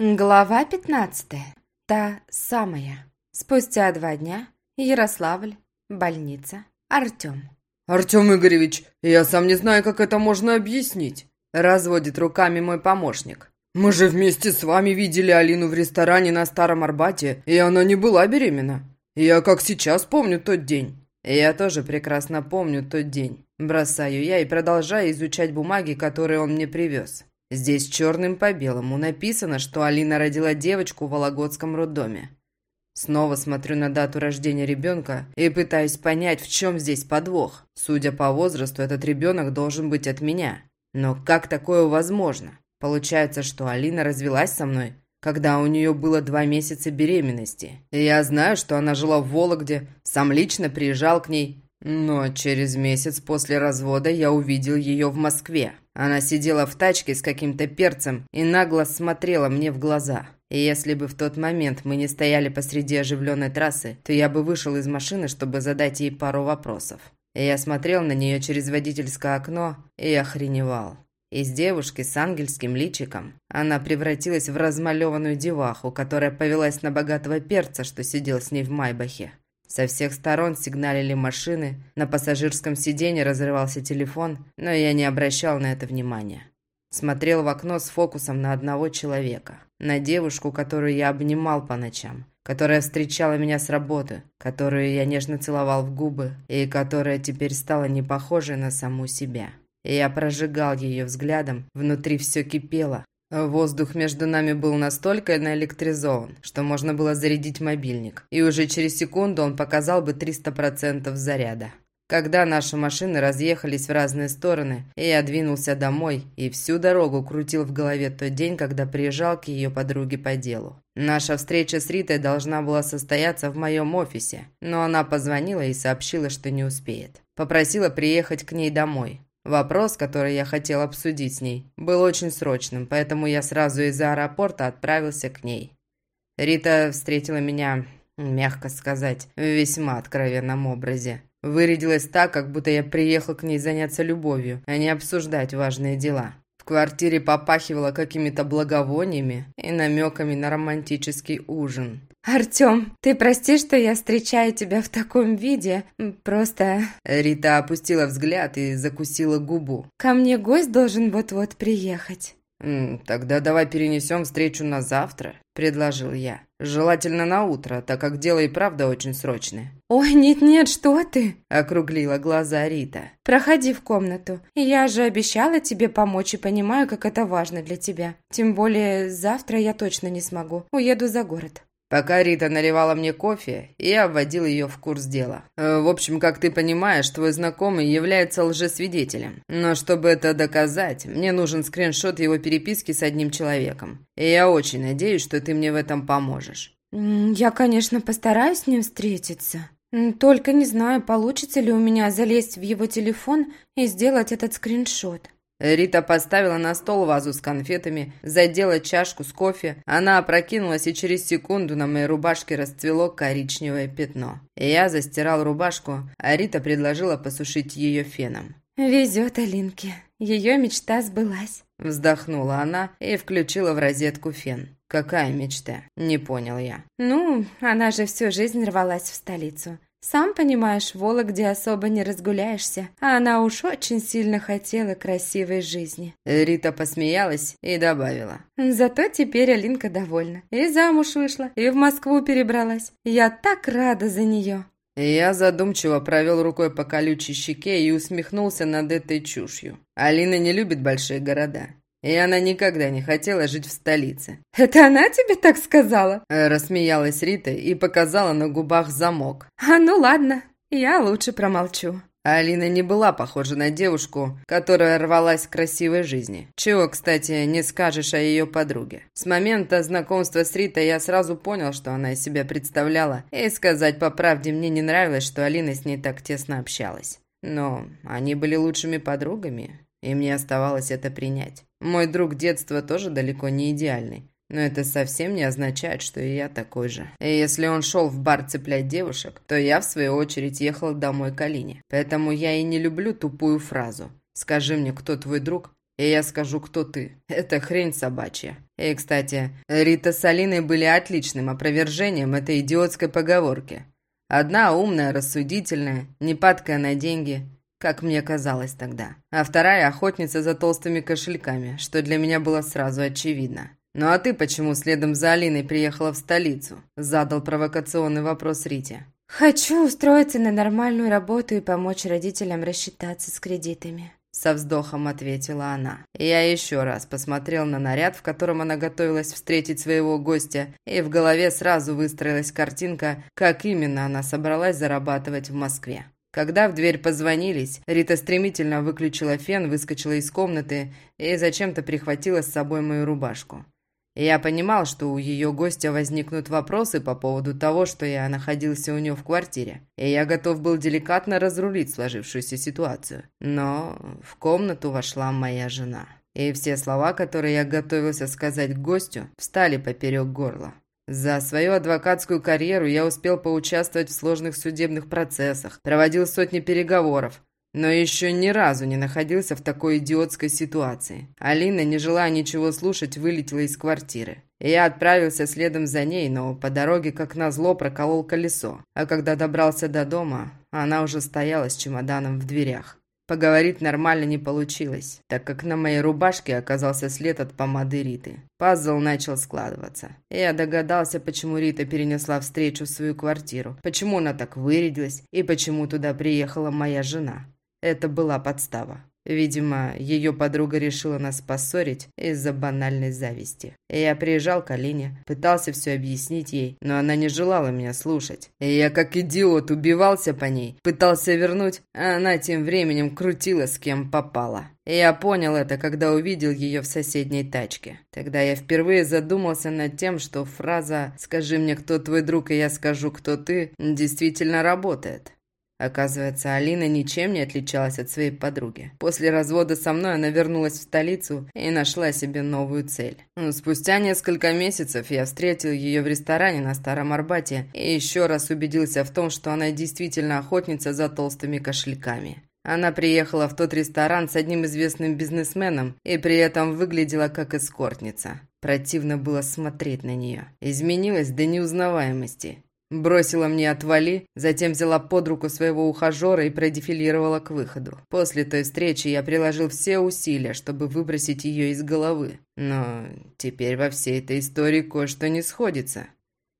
Глава пятнадцатая. Та самая. Спустя два дня. Ярославль. Больница. Артем. «Артем Игоревич, я сам не знаю, как это можно объяснить», – разводит руками мой помощник. «Мы же вместе с вами видели Алину в ресторане на Старом Арбате, и она не была беременна. Я как сейчас помню тот день». «Я тоже прекрасно помню тот день. Бросаю я и продолжаю изучать бумаги, которые он мне привез. Здесь черным по белому написано, что Алина родила девочку в Вологодском роддоме. Снова смотрю на дату рождения ребенка и пытаюсь понять, в чем здесь подвох. Судя по возрасту, этот ребенок должен быть от меня. Но как такое возможно? Получается, что Алина развелась со мной, когда у нее было два месяца беременности. И я знаю, что она жила в Вологде, сам лично приезжал к ней. Но через месяц после развода я увидел ее в Москве. Она сидела в тачке с каким-то перцем и нагло смотрела мне в глаза. И если бы в тот момент мы не стояли посреди оживленной трассы, то я бы вышел из машины, чтобы задать ей пару вопросов. И я смотрел на нее через водительское окно и охреневал. Из девушки с ангельским личиком она превратилась в размалеванную деваху, которая повелась на богатого перца, что сидел с ней в Майбахе. Со всех сторон сигналили машины, на пассажирском сиденье разрывался телефон, но я не обращал на это внимания. Смотрел в окно с фокусом на одного человека, на девушку, которую я обнимал по ночам, которая встречала меня с работы, которую я нежно целовал в губы и которая теперь стала не похожей на саму себя. Я прожигал ее взглядом, внутри все кипело, Воздух между нами был настолько наэлектризован, что можно было зарядить мобильник, и уже через секунду он показал бы 300% заряда. Когда наши машины разъехались в разные стороны, я двинулся домой и всю дорогу крутил в голове тот день, когда приезжал к ее подруге по делу. Наша встреча с Ритой должна была состояться в моем офисе, но она позвонила и сообщила, что не успеет. Попросила приехать к ней домой. Вопрос, который я хотел обсудить с ней, был очень срочным, поэтому я сразу из аэропорта отправился к ней. Рита встретила меня, мягко сказать, в весьма откровенном образе. Вырядилась так, как будто я приехал к ней заняться любовью, а не обсуждать важные дела. В квартире попахивало какими-то благовониями и намеками на романтический ужин. «Артем, ты прости, что я встречаю тебя в таком виде. Просто...» Рита опустила взгляд и закусила губу. «Ко мне гость должен вот-вот приехать». «Тогда давай перенесем встречу на завтра», – предложил я. «Желательно на утро, так как дело и правда очень срочное». «Ой, нет-нет, что ты?» – округлила глаза Рита. «Проходи в комнату. Я же обещала тебе помочь и понимаю, как это важно для тебя. Тем более завтра я точно не смогу. Уеду за город». Пока Рита наливала мне кофе, я вводил ее в курс дела. Э, в общем, как ты понимаешь, твой знакомый является лжесвидетелем. Но чтобы это доказать, мне нужен скриншот его переписки с одним человеком. И я очень надеюсь, что ты мне в этом поможешь. Я, конечно, постараюсь с ним встретиться. Только не знаю, получится ли у меня залезть в его телефон и сделать этот скриншот. Рита поставила на стол вазу с конфетами, задела чашку с кофе. Она опрокинулась, и через секунду на моей рубашке расцвело коричневое пятно. Я застирал рубашку, а Рита предложила посушить ее феном. «Везет Алинке. Ее мечта сбылась». Вздохнула она и включила в розетку фен. «Какая мечта?» – не понял я. «Ну, она же всю жизнь рвалась в столицу. Сам понимаешь, в Вологде особо не разгуляешься, а она уж очень сильно хотела красивой жизни». Рита посмеялась и добавила. «Зато теперь Алинка довольна. И замуж вышла, и в Москву перебралась. Я так рада за нее». Я задумчиво провел рукой по колючей щеке и усмехнулся над этой чушью. Алина не любит большие города. И она никогда не хотела жить в столице. «Это она тебе так сказала?» Рассмеялась Рита и показала на губах замок. «А ну ладно, я лучше промолчу». Алина не была похожа на девушку, которая рвалась к красивой жизни. Чего, кстати, не скажешь о ее подруге. С момента знакомства с Ритой я сразу понял, что она из себя представляла. И сказать по правде, мне не нравилось, что Алина с ней так тесно общалась. Но они были лучшими подругами, и мне оставалось это принять. Мой друг детства тоже далеко не идеальный. Но это совсем не означает, что и я такой же. И если он шел в бар цеплять девушек, то я, в свою очередь, ехал домой к Алине. Поэтому я и не люблю тупую фразу «Скажи мне, кто твой друг?» и я скажу, кто ты. Это хрень собачья. И, кстати, Рита с Алиной были отличным опровержением этой идиотской поговорки. Одна умная, рассудительная, не падкая на деньги, как мне казалось тогда. А вторая охотница за толстыми кошельками, что для меня было сразу очевидно. «Ну а ты почему следом за Алиной приехала в столицу?» Задал провокационный вопрос Рите. «Хочу устроиться на нормальную работу и помочь родителям рассчитаться с кредитами», со вздохом ответила она. Я еще раз посмотрел на наряд, в котором она готовилась встретить своего гостя, и в голове сразу выстроилась картинка, как именно она собралась зарабатывать в Москве. Когда в дверь позвонились, Рита стремительно выключила фен, выскочила из комнаты и зачем-то прихватила с собой мою рубашку. Я понимал, что у ее гостя возникнут вопросы по поводу того, что я находился у нее в квартире, и я готов был деликатно разрулить сложившуюся ситуацию. Но в комнату вошла моя жена. И все слова, которые я готовился сказать гостю, встали поперек горла. За свою адвокатскую карьеру я успел поучаствовать в сложных судебных процессах, проводил сотни переговоров, но еще ни разу не находился в такой идиотской ситуации. Алина, не желая ничего слушать, вылетела из квартиры. Я отправился следом за ней, но по дороге, как назло, проколол колесо. А когда добрался до дома, она уже стояла с чемоданом в дверях. Поговорить нормально не получилось, так как на моей рубашке оказался след от помады Риты. Пазл начал складываться. Я догадался, почему Рита перенесла встречу в свою квартиру, почему она так вырядилась и почему туда приехала моя жена. Это была подстава. Видимо, ее подруга решила нас поссорить из-за банальной зависти. Я приезжал к Алине, пытался все объяснить ей, но она не желала меня слушать. Я как идиот убивался по ней, пытался вернуть, а она тем временем крутила с кем попала. Я понял это, когда увидел ее в соседней тачке. Тогда я впервые задумался над тем, что фраза «скажи мне, кто твой друг, и я скажу, кто ты» действительно работает. Оказывается, Алина ничем не отличалась от своей подруги. После развода со мной она вернулась в столицу и нашла себе новую цель. Ну, спустя несколько месяцев я встретил ее в ресторане на Старом Арбате и еще раз убедился в том, что она действительно охотница за толстыми кошельками. Она приехала в тот ресторан с одним известным бизнесменом и при этом выглядела как эскортница. Противно было смотреть на нее. Изменилась до неузнаваемости. Бросила мне «отвали», затем взяла под руку своего ухажера и продефилировала к выходу. После той встречи я приложил все усилия, чтобы выбросить ее из головы. Но теперь во всей этой истории кое-что не сходится.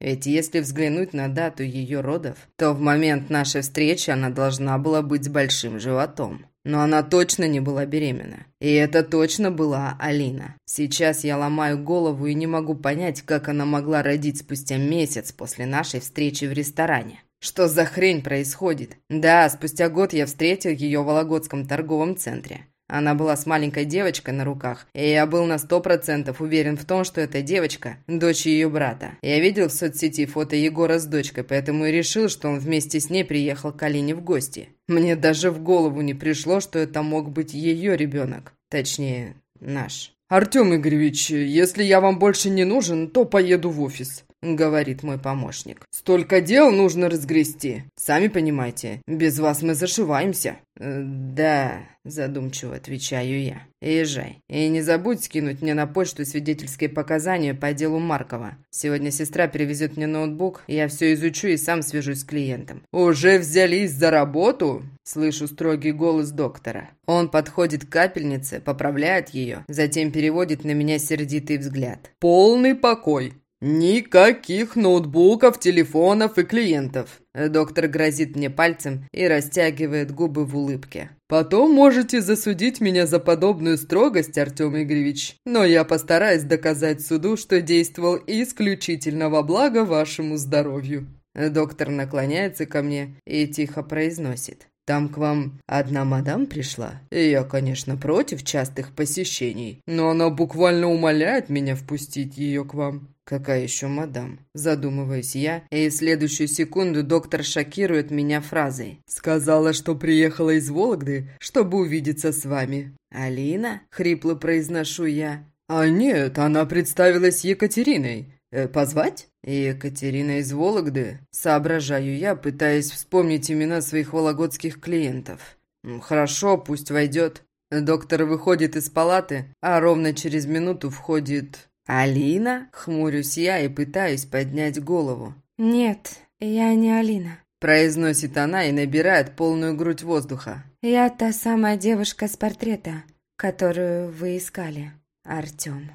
Ведь если взглянуть на дату ее родов, то в момент нашей встречи она должна была быть с большим животом. Но она точно не была беременна. И это точно была Алина. Сейчас я ломаю голову и не могу понять, как она могла родить спустя месяц после нашей встречи в ресторане. Что за хрень происходит? Да, спустя год я встретил ее в Вологодском торговом центре. Она была с маленькой девочкой на руках, и я был на сто процентов уверен в том, что эта девочка – дочь ее брата. Я видел в соцсети фото Егора с дочкой, поэтому и решил, что он вместе с ней приехал к Алине в гости. Мне даже в голову не пришло, что это мог быть ее ребенок. Точнее, наш. «Артем Игоревич, если я вам больше не нужен, то поеду в офис», — говорит мой помощник. «Столько дел нужно разгрести. Сами понимаете, без вас мы зашиваемся». Э, «Да», – задумчиво отвечаю я. «Езжай. И не забудь скинуть мне на почту свидетельские показания по делу Маркова. Сегодня сестра привезет мне ноутбук, я все изучу и сам свяжусь с клиентом». «Уже взялись за работу?» – слышу строгий голос доктора. Он подходит к капельнице, поправляет ее, затем переводит на меня сердитый взгляд. «Полный покой. «Никаких ноутбуков, телефонов и клиентов!» Доктор грозит мне пальцем и растягивает губы в улыбке. «Потом можете засудить меня за подобную строгость, Артем Игоревич, но я постараюсь доказать суду, что действовал исключительно во благо вашему здоровью». Доктор наклоняется ко мне и тихо произносит. Там к вам одна мадам пришла? Я, конечно, против частых посещений, но она буквально умоляет меня впустить ее к вам. «Какая еще мадам?» Задумываюсь я, и в следующую секунду доктор шокирует меня фразой. «Сказала, что приехала из Вологды, чтобы увидеться с вами». «Алина?» – хрипло произношу я. «А нет, она представилась Екатериной. Э, позвать?» «Екатерина из Вологды?» – соображаю я, пытаясь вспомнить имена своих вологодских клиентов. «Хорошо, пусть войдет». Доктор выходит из палаты, а ровно через минуту входит... «Алина?» — хмурюсь я и пытаюсь поднять голову. «Нет, я не Алина», — произносит она и набирает полную грудь воздуха. «Я та самая девушка с портрета, которую вы искали, Артем».